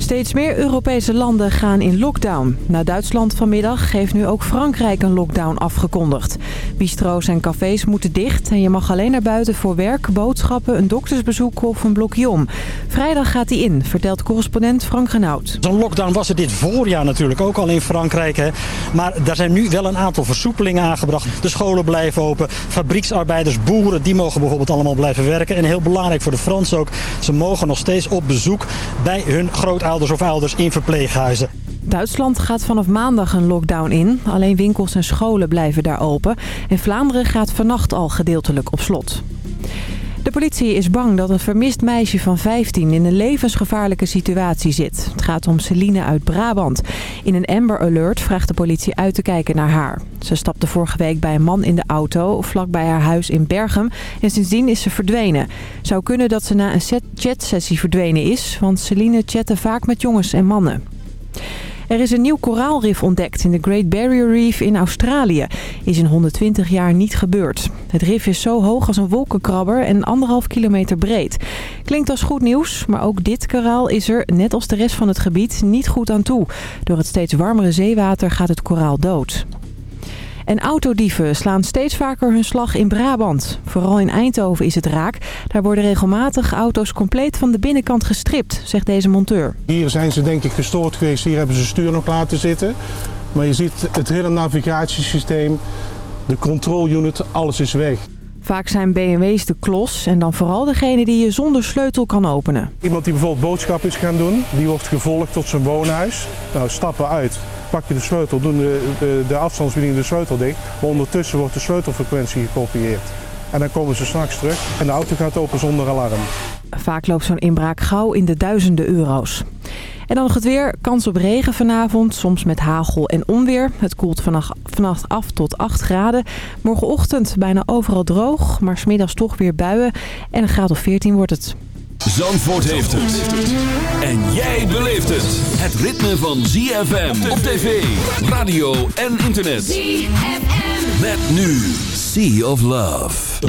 Steeds meer Europese landen gaan in lockdown. Na Duitsland vanmiddag heeft nu ook Frankrijk een lockdown afgekondigd. Bistro's en cafés moeten dicht en je mag alleen naar buiten voor werk, boodschappen, een doktersbezoek of een blokje om. Vrijdag gaat die in, vertelt correspondent Frank Renaud. Zo'n lockdown was er dit voorjaar natuurlijk ook al in Frankrijk. Maar daar zijn nu wel een aantal versoepelingen aangebracht. De scholen blijven open, fabrieksarbeiders, boeren, die mogen bijvoorbeeld allemaal blijven werken. En heel belangrijk voor de Fransen ook, ze mogen nog steeds op bezoek bij hun of ouders in verpleeghuizen. Duitsland gaat vanaf maandag een lockdown in. Alleen winkels en scholen blijven daar open. En Vlaanderen gaat vannacht al gedeeltelijk op slot. De politie is bang dat een vermist meisje van 15 in een levensgevaarlijke situatie zit. Het gaat om Celine uit Brabant. In een Amber Alert vraagt de politie uit te kijken naar haar. Ze stapte vorige week bij een man in de auto vlakbij haar huis in Berghem. En sindsdien is ze verdwenen. Zou kunnen dat ze na een chatsessie verdwenen is, want Celine chatte vaak met jongens en mannen. Er is een nieuw koraalrif ontdekt in de Great Barrier Reef in Australië. Is in 120 jaar niet gebeurd. Het rif is zo hoog als een wolkenkrabber en anderhalf kilometer breed. Klinkt als goed nieuws, maar ook dit koraal is er, net als de rest van het gebied, niet goed aan toe. Door het steeds warmere zeewater gaat het koraal dood. En autodieven slaan steeds vaker hun slag in Brabant. Vooral in Eindhoven is het raak. Daar worden regelmatig auto's compleet van de binnenkant gestript, zegt deze monteur. Hier zijn ze denk ik gestoord geweest. Hier hebben ze stuur nog laten zitten. Maar je ziet het hele navigatiesysteem, de control unit, alles is weg. Vaak zijn BMW's de klos en dan vooral degene die je zonder sleutel kan openen. Iemand die bijvoorbeeld boodschappen is gaan doen, die wordt gevolgd tot zijn woonhuis. Nou, stappen uit, pak je de sleutel, doen de, de, de afstandsbediening de sleutel dicht. Maar ondertussen wordt de sleutelfrequentie gekopieerd. En dan komen ze s'nachts terug en de auto gaat open zonder alarm. Vaak loopt zo'n inbraak gauw in de duizenden euro's. En dan nog het weer. Kans op regen vanavond, soms met hagel en onweer. Het koelt vannacht, vannacht af tot 8 graden. Morgenochtend bijna overal droog, maar smiddags toch weer buien. En een graad of 14 wordt het. Zandvoort heeft het. En jij beleeft het. Het ritme van ZFM op tv, radio en internet. ZFM. Met nu Sea of Love.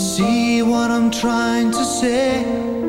see what I'm trying to say?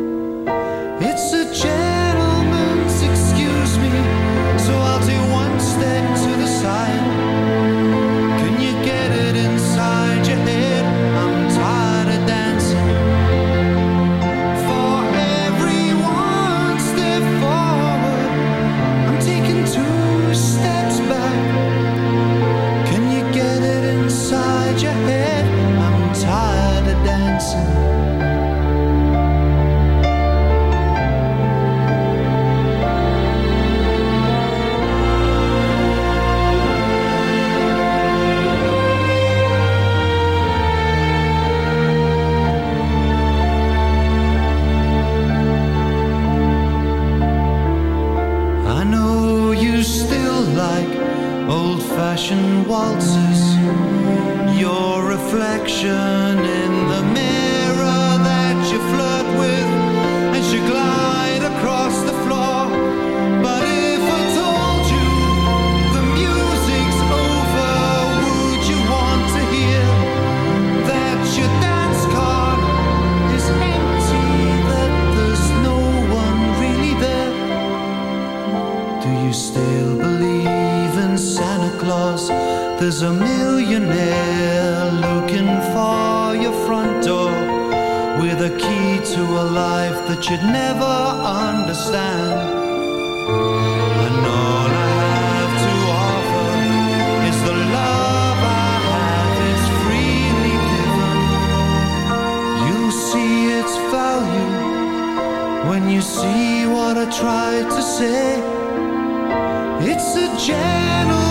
It's a gentle.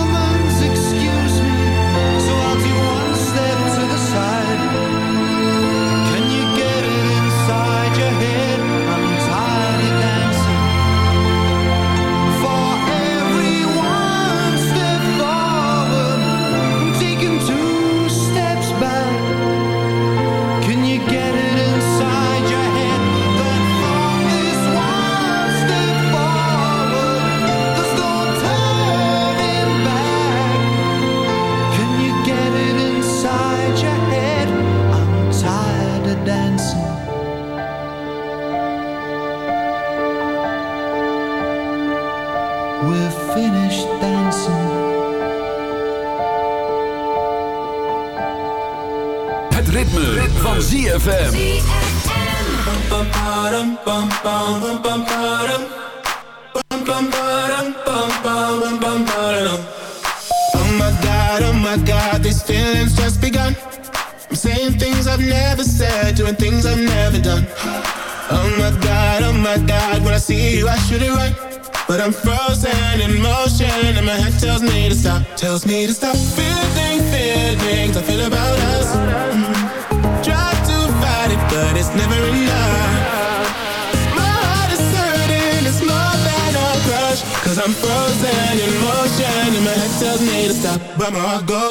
tells me to stop feeling feelings I feel about us. Mm -hmm. Try to fight it but it's never enough. My heart is hurting, it's more than a crush. Cause I'm frozen in motion and my head tells me to stop But my heart goes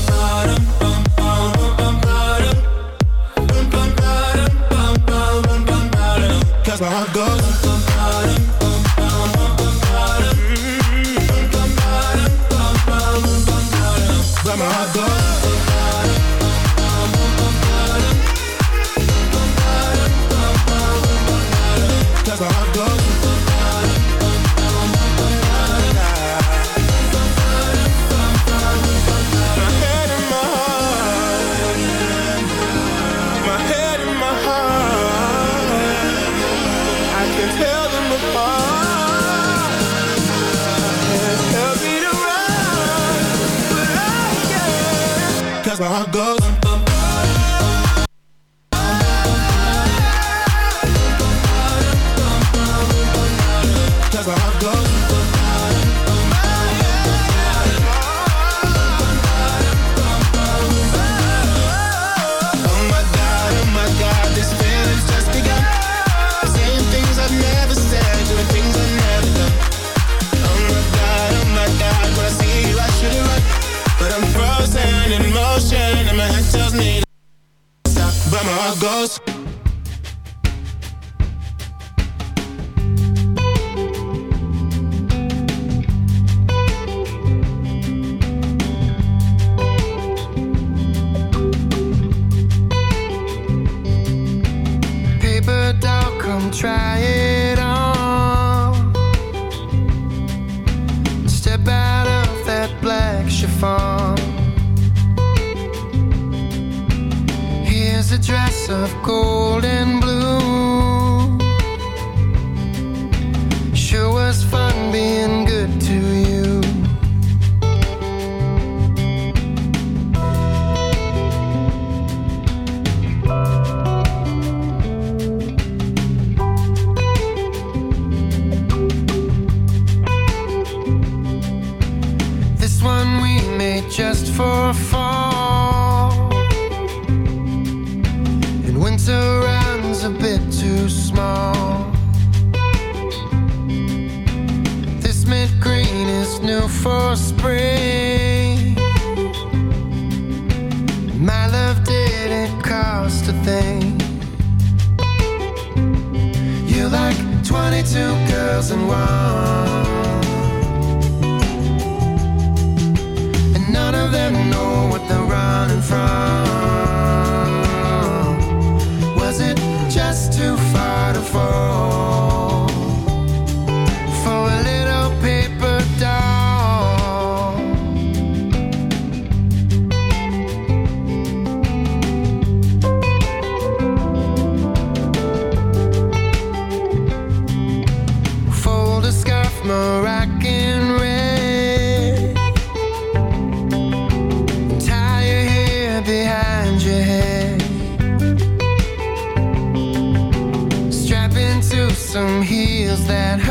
far feels that hurt.